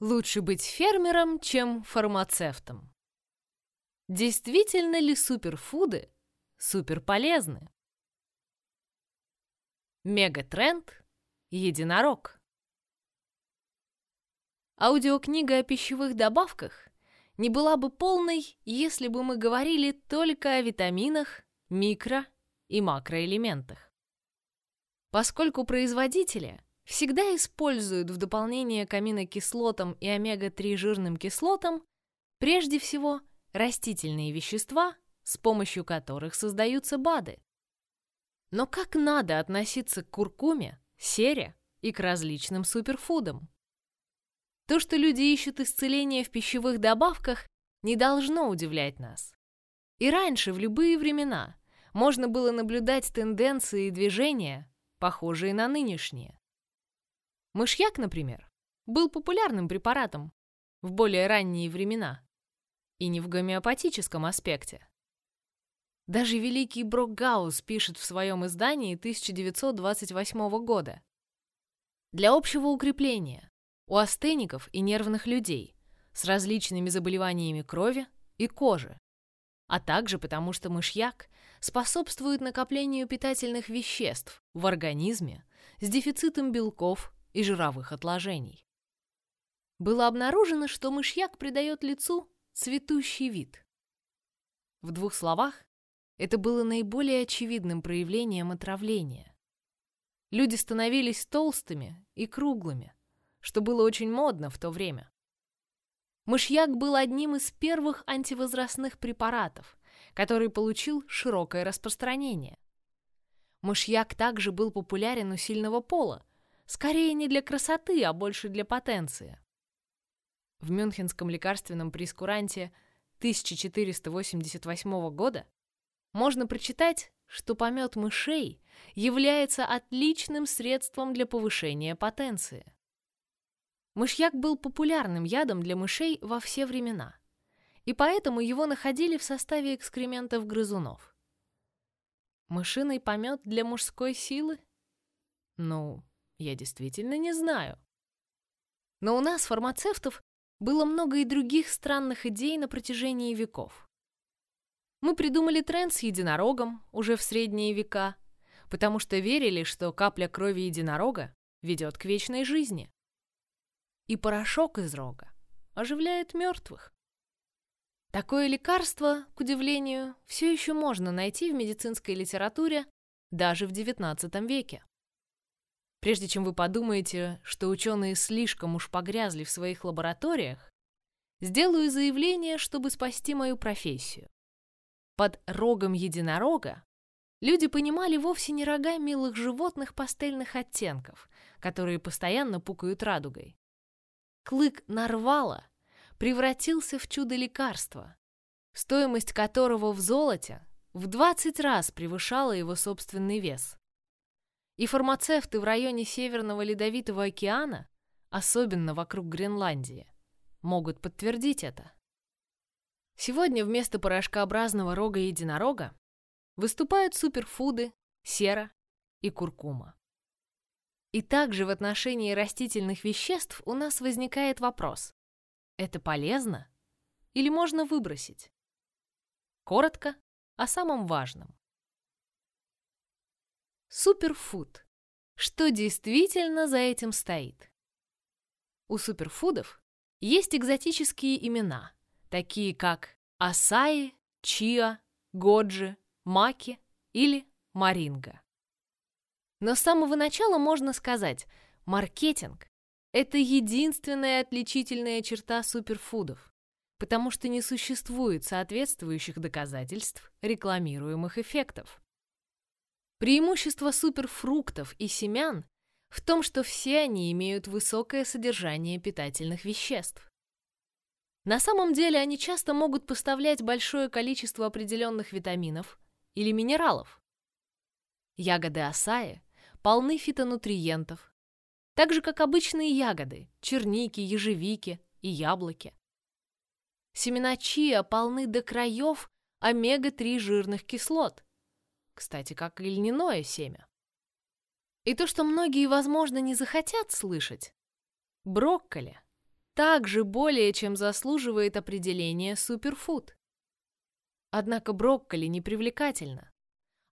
Лучше быть фермером, чем фармацевтом. Действительно ли суперфуды суперполезны? Мегатренд – единорог. Аудиокнига о пищевых добавках не была бы полной, если бы мы говорили только о витаминах, микро- и макроэлементах. Поскольку производители всегда используют в дополнение к аминокислотам и омега-3 жирным кислотам прежде всего растительные вещества, с помощью которых создаются БАДы. Но как надо относиться к куркуме, сере и к различным суперфудам? То, что люди ищут исцеление в пищевых добавках, не должно удивлять нас. И раньше, в любые времена, можно было наблюдать тенденции и движения, похожие на нынешние. Мышьяк, например, был популярным препаратом в более ранние времена и не в гомеопатическом аспекте. Даже великий Брокгаус пишет в своем издании 1928 года. Для общего укрепления у астеников и нервных людей с различными заболеваниями крови и кожи, а также потому что мышьяк способствует накоплению питательных веществ в организме с дефицитом белков и жировых отложений. Было обнаружено, что мышьяк придает лицу цветущий вид. В двух словах, это было наиболее очевидным проявлением отравления. Люди становились толстыми и круглыми, что было очень модно в то время. Мышьяк был одним из первых антивозрастных препаратов, который получил широкое распространение. Мышьяк также был популярен у сильного пола, скорее не для красоты, а больше для потенции. В мюнхенском лекарственном прескуранте 1488 года можно прочитать, что помет мышей является отличным средством для повышения потенции. Мышьяк был популярным ядом для мышей во все времена и поэтому его находили в составе экскрементов грызунов. Мышиный помет для мужской силы? Ну, я действительно не знаю. Но у нас, фармацевтов, было много и других странных идей на протяжении веков. Мы придумали тренд с единорогом уже в средние века, потому что верили, что капля крови единорога ведет к вечной жизни. И порошок из рога оживляет мертвых. Такое лекарство, к удивлению, все еще можно найти в медицинской литературе даже в XIX веке. Прежде чем вы подумаете, что ученые слишком уж погрязли в своих лабораториях, сделаю заявление, чтобы спасти мою профессию. Под рогом единорога люди понимали вовсе не рога милых животных пастельных оттенков, которые постоянно пукают радугой. Клык нарвала превратился в чудо-лекарство, стоимость которого в золоте в 20 раз превышала его собственный вес. И фармацевты в районе Северного Ледовитого океана, особенно вокруг Гренландии, могут подтвердить это. Сегодня вместо порошкообразного рога единорога выступают суперфуды, сера и куркума. И также в отношении растительных веществ у нас возникает вопрос, это полезно? Или можно выбросить? Коротко о самом важном. Суперфуд. Что действительно за этим стоит? У суперфудов есть экзотические имена, такие как асаи, чиа, годжи, маки или маринга. Но с самого начала можно сказать, маркетинг это единственная отличительная черта суперфудов, потому что не существует соответствующих доказательств рекламируемых эффектов. Преимущество суперфруктов и семян в том, что все они имеют высокое содержание питательных веществ. На самом деле они часто могут поставлять большое количество определенных витаминов или минералов. Ягоды асаи полны фитонутриентов, так же, как обычные ягоды, черники, ежевики и яблоки. Семена чиа полны до краев омега-3 жирных кислот, кстати, как и льняное семя. И то, что многие, возможно, не захотят слышать, брокколи также более чем заслуживает определения суперфуд. Однако брокколи непривлекательно,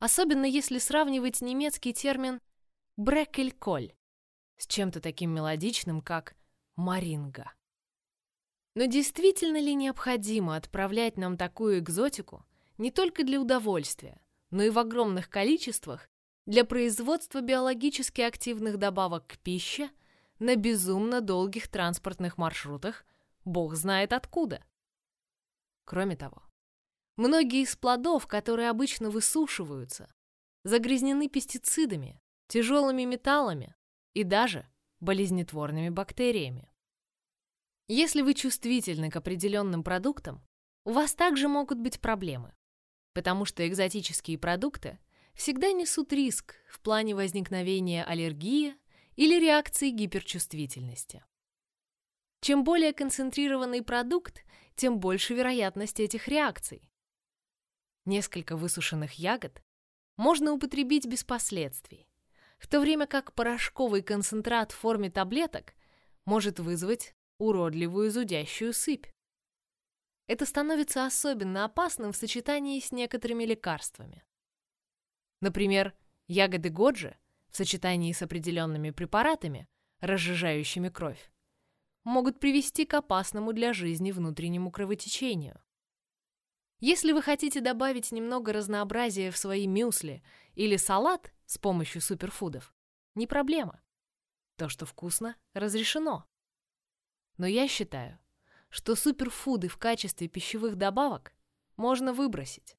особенно если сравнивать немецкий термин бреккельколь с чем-то таким мелодичным, как маринга. Но действительно ли необходимо отправлять нам такую экзотику не только для удовольствия, но и в огромных количествах для производства биологически активных добавок к пище на безумно долгих транспортных маршрутах, бог знает откуда. Кроме того, многие из плодов, которые обычно высушиваются, загрязнены пестицидами, тяжелыми металлами и даже болезнетворными бактериями. Если вы чувствительны к определенным продуктам, у вас также могут быть проблемы, потому что экзотические продукты всегда несут риск в плане возникновения аллергии или реакции гиперчувствительности. Чем более концентрированный продукт, тем больше вероятность этих реакций. Несколько высушенных ягод можно употребить без последствий, в то время как порошковый концентрат в форме таблеток может вызвать уродливую зудящую сыпь. Это становится особенно опасным в сочетании с некоторыми лекарствами. Например, ягоды годжи в сочетании с определенными препаратами, разжижающими кровь, могут привести к опасному для жизни внутреннему кровотечению. Если вы хотите добавить немного разнообразия в свои мюсли или салат с помощью суперфудов, не проблема. То, что вкусно, разрешено. Но я считаю, что суперфуды в качестве пищевых добавок можно выбросить.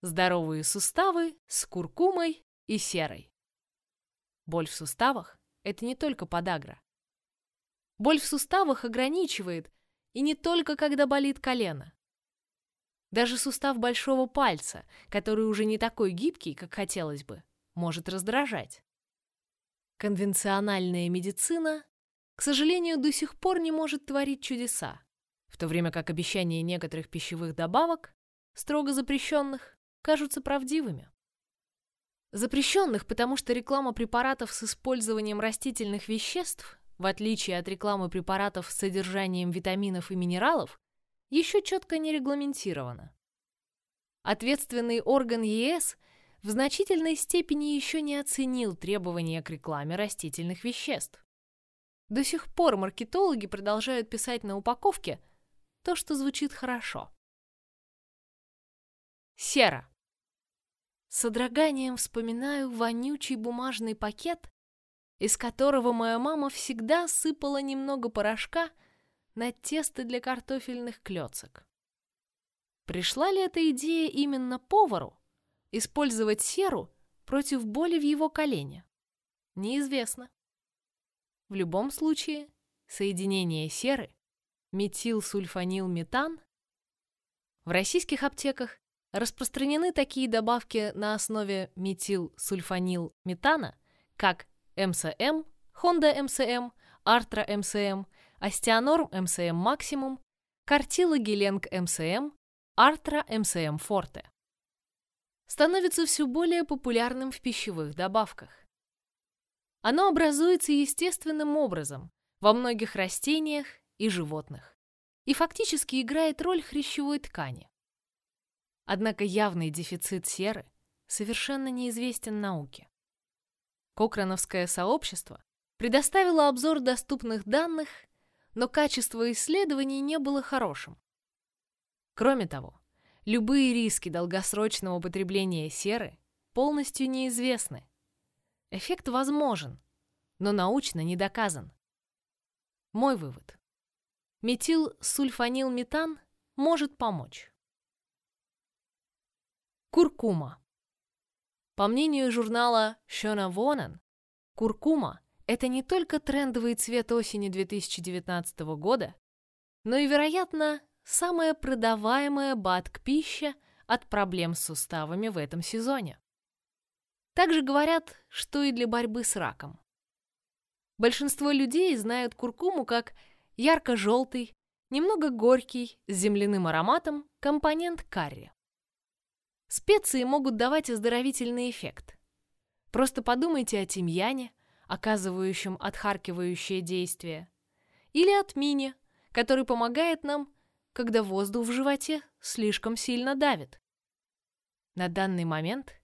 Здоровые суставы с куркумой и серой. Боль в суставах – это не только подагра. Боль в суставах ограничивает, и не только когда болит колено. Даже сустав большого пальца, который уже не такой гибкий, как хотелось бы, может раздражать. Конвенциональная медицина, к сожалению, до сих пор не может творить чудеса, в то время как обещания некоторых пищевых добавок, строго запрещенных, кажутся правдивыми. Запрещенных, потому что реклама препаратов с использованием растительных веществ, в отличие от рекламы препаратов с содержанием витаминов и минералов, еще четко не регламентирована. Ответственный орган ЕС в значительной степени еще не оценил требования к рекламе растительных веществ. До сих пор маркетологи продолжают писать на упаковке то, что звучит хорошо. Сера. С содроганием вспоминаю вонючий бумажный пакет, из которого моя мама всегда сыпала немного порошка на тесто для картофельных клёцок. Пришла ли эта идея именно повару использовать серу против боли в его колене? Неизвестно. В любом случае, соединение серы, метилсульфанилметан, в российских аптеках Распространены такие добавки на основе метилсульфанилметана, как МСМ, Honda МСМ, Артра МСМ, Остеонорм МСМ Максимум, Картилогеленг МСМ, Артра МСМ Форте. Становится все более популярным в пищевых добавках. Оно образуется естественным образом во многих растениях и животных и фактически играет роль хрящевой ткани. Однако явный дефицит серы совершенно неизвестен науке. Кокрановское сообщество предоставило обзор доступных данных, но качество исследований не было хорошим. Кроме того, любые риски долгосрочного употребления серы полностью неизвестны. Эффект возможен, но научно не доказан. Мой вывод. Метилсульфанилметан может помочь. Куркума. По мнению журнала Шона Вонан, куркума – это не только трендовый цвет осени 2019 года, но и, вероятно, самая продаваемая БАДК-пища от проблем с суставами в этом сезоне. Также говорят, что и для борьбы с раком. Большинство людей знают куркуму как ярко-желтый, немного горький, с земляным ароматом компонент карри. Специи могут давать оздоровительный эффект. Просто подумайте о тимьяне, оказывающем отхаркивающее действие, или отмине, который помогает нам, когда воздух в животе слишком сильно давит. На данный момент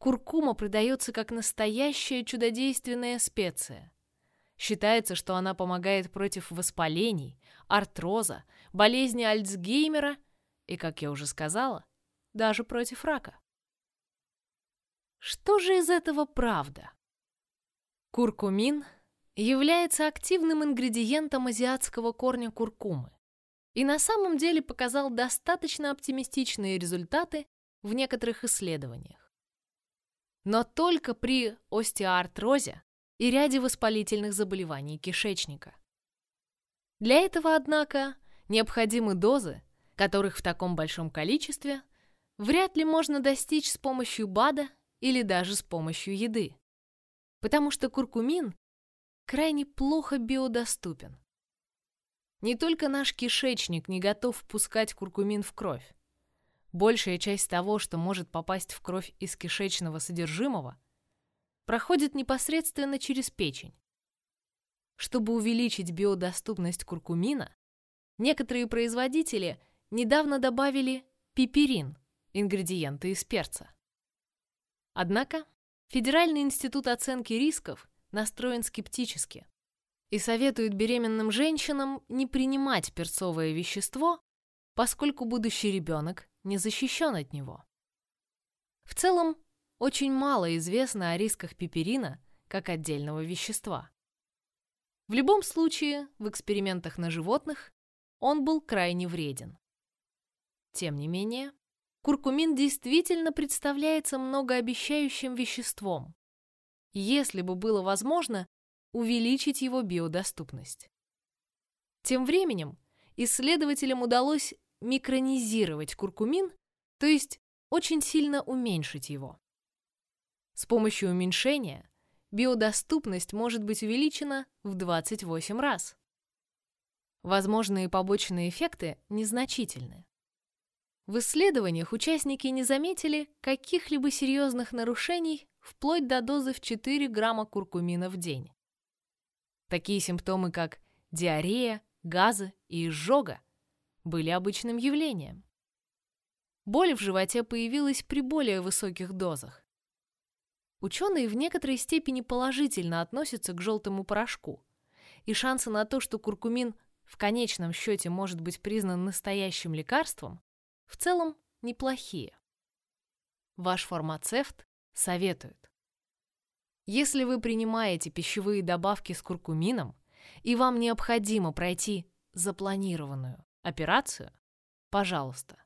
куркума продается как настоящая чудодейственная специя. Считается, что она помогает против воспалений, артроза, болезни Альцгеймера и, как я уже сказала, даже против рака. Что же из этого правда? Куркумин является активным ингредиентом азиатского корня куркумы и на самом деле показал достаточно оптимистичные результаты в некоторых исследованиях. Но только при остеоартрозе и ряде воспалительных заболеваний кишечника. Для этого, однако, необходимы дозы, которых в таком большом количестве вряд ли можно достичь с помощью БАДа или даже с помощью еды. Потому что куркумин крайне плохо биодоступен. Не только наш кишечник не готов впускать куркумин в кровь. Большая часть того, что может попасть в кровь из кишечного содержимого, проходит непосредственно через печень. Чтобы увеличить биодоступность куркумина, некоторые производители недавно добавили пиперин, ингредиенты из перца. Однако Федеральный институт оценки рисков настроен скептически и советует беременным женщинам не принимать перцовое вещество, поскольку будущий ребенок не защищен от него. В целом, очень мало известно о рисках пиперина как отдельного вещества. В любом случае, в экспериментах на животных он был крайне вреден. Тем не менее, куркумин действительно представляется многообещающим веществом, если бы было возможно увеличить его биодоступность. Тем временем исследователям удалось микронизировать куркумин, то есть очень сильно уменьшить его. С помощью уменьшения биодоступность может быть увеличена в 28 раз. Возможные побочные эффекты незначительны. В исследованиях участники не заметили каких-либо серьезных нарушений вплоть до дозы в 4 грамма куркумина в день. Такие симптомы, как диарея, газы и изжога, были обычным явлением. Боль в животе появилась при более высоких дозах. Ученые в некоторой степени положительно относятся к желтому порошку, и шансы на то, что куркумин в конечном счете может быть признан настоящим лекарством, в целом неплохие. Ваш фармацевт советует. Если вы принимаете пищевые добавки с куркумином, и вам необходимо пройти запланированную операцию, пожалуйста,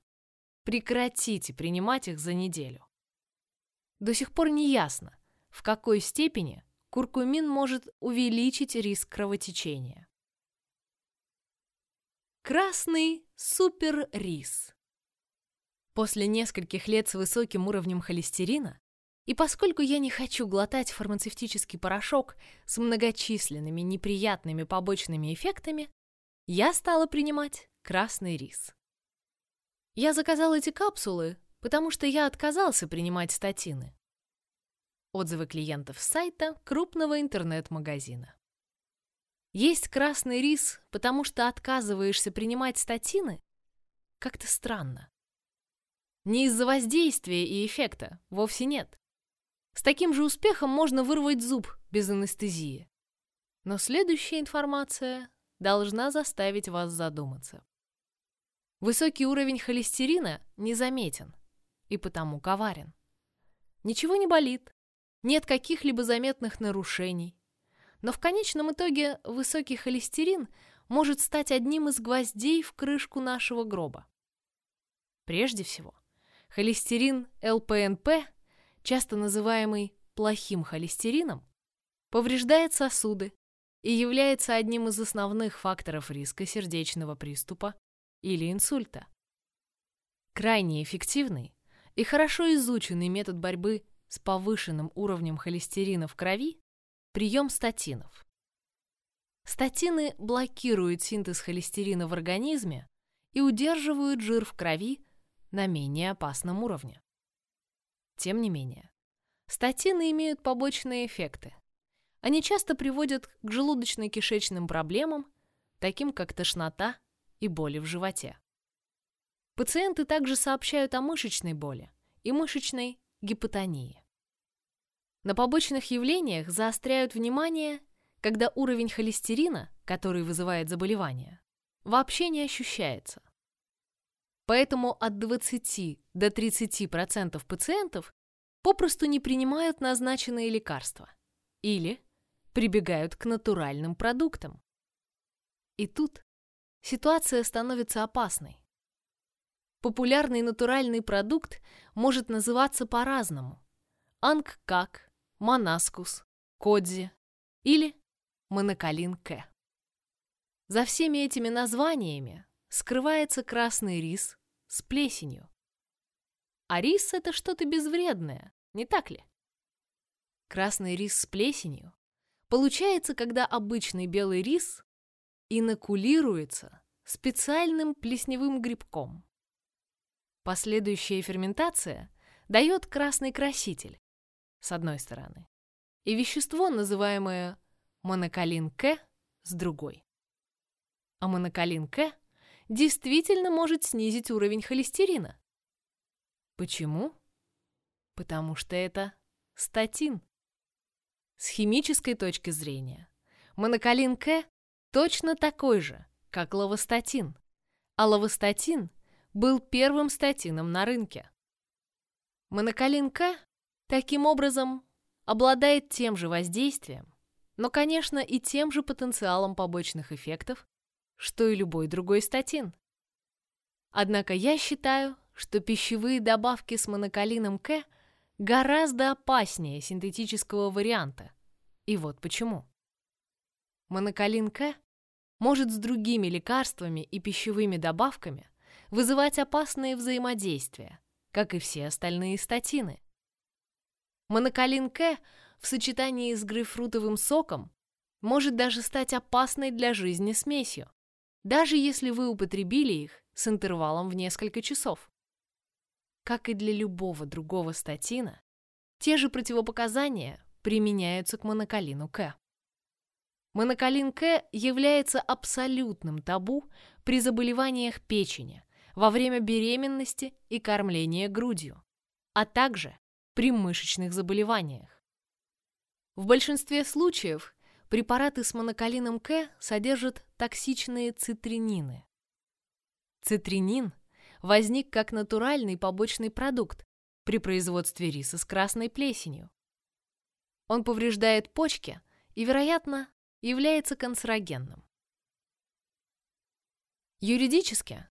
прекратите принимать их за неделю. До сих пор не ясно, в какой степени куркумин может увеличить риск кровотечения. Красный суперрис. После нескольких лет с высоким уровнем холестерина, и поскольку я не хочу глотать фармацевтический порошок с многочисленными неприятными побочными эффектами, я стала принимать красный рис. Я заказал эти капсулы, потому что я отказался принимать статины. Отзывы клиентов сайта крупного интернет-магазина. Есть красный рис, потому что отказываешься принимать статины? Как-то странно. Не из-за воздействия и эффекта, вовсе нет. С таким же успехом можно вырвать зуб без анестезии. Но следующая информация должна заставить вас задуматься. Высокий уровень холестерина незаметен и потому коварен. Ничего не болит, нет каких-либо заметных нарушений, но в конечном итоге высокий холестерин может стать одним из гвоздей в крышку нашего гроба. Прежде всего, холестерин ЛПНП, часто называемый плохим холестерином, повреждает сосуды и является одним из основных факторов риска сердечного приступа или инсульта. Крайне эффективный и хорошо изученный метод борьбы с повышенным уровнем холестерина в крови Прием статинов. Статины блокируют синтез холестерина в организме и удерживают жир в крови на менее опасном уровне. Тем не менее, статины имеют побочные эффекты. Они часто приводят к желудочно-кишечным проблемам, таким как тошнота и боли в животе. Пациенты также сообщают о мышечной боли и мышечной гипотонии. На побочных явлениях заостряют внимание, когда уровень холестерина, который вызывает заболевание, вообще не ощущается. Поэтому от 20 до 30% пациентов попросту не принимают назначенные лекарства или прибегают к натуральным продуктам. И тут ситуация становится опасной. Популярный натуральный продукт может называться по-разному. Ангкак, Манаскус, Кодзи или Монокалин К. За всеми этими названиями скрывается красный рис с плесенью. А рис — это что-то безвредное, не так ли? Красный рис с плесенью получается, когда обычный белый рис инокулируется специальным плесневым грибком. Последующая ферментация дает красный краситель, с одной стороны, и вещество, называемое монокалин-К, с другой. А монокалин-К действительно может снизить уровень холестерина. Почему? Потому что это статин. С химической точки зрения, монокалин-К точно такой же, как лавостатин, а лавостатин был первым статином на рынке. Монокалин К таким образом обладает тем же воздействием, но, конечно, и тем же потенциалом побочных эффектов, что и любой другой статин. Однако я считаю, что пищевые добавки с монокалином К гораздо опаснее синтетического варианта. И вот почему. Монокалин К может с другими лекарствами и пищевыми добавками вызывать опасные взаимодействия, как и все остальные статины. Монокалин К в сочетании с грейпфрутовым соком может даже стать опасной для жизни смесью, даже если вы употребили их с интервалом в несколько часов. Как и для любого другого статина, те же противопоказания применяются к монокалину К. Монокалин К является абсолютным табу при заболеваниях печени, во время беременности и кормления грудью, а также при мышечных заболеваниях. В большинстве случаев препараты с монокалином К содержат токсичные цитринины. Цитринин возник как натуральный побочный продукт при производстве риса с красной плесенью. Он повреждает почки и, вероятно, является канцерогенным. Юридически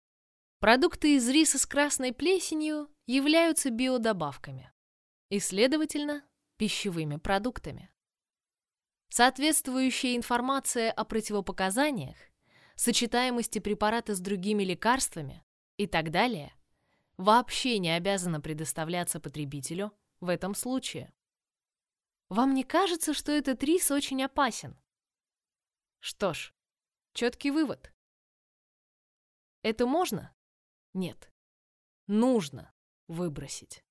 Продукты из риса с красной плесенью являются биодобавками и, следовательно, пищевыми продуктами. Соответствующая информация о противопоказаниях, сочетаемости препарата с другими лекарствами и так далее вообще не обязана предоставляться потребителю в этом случае. Вам не кажется, что этот рис очень опасен? Что ж, четкий вывод. Это можно нет. Нужно выбросить.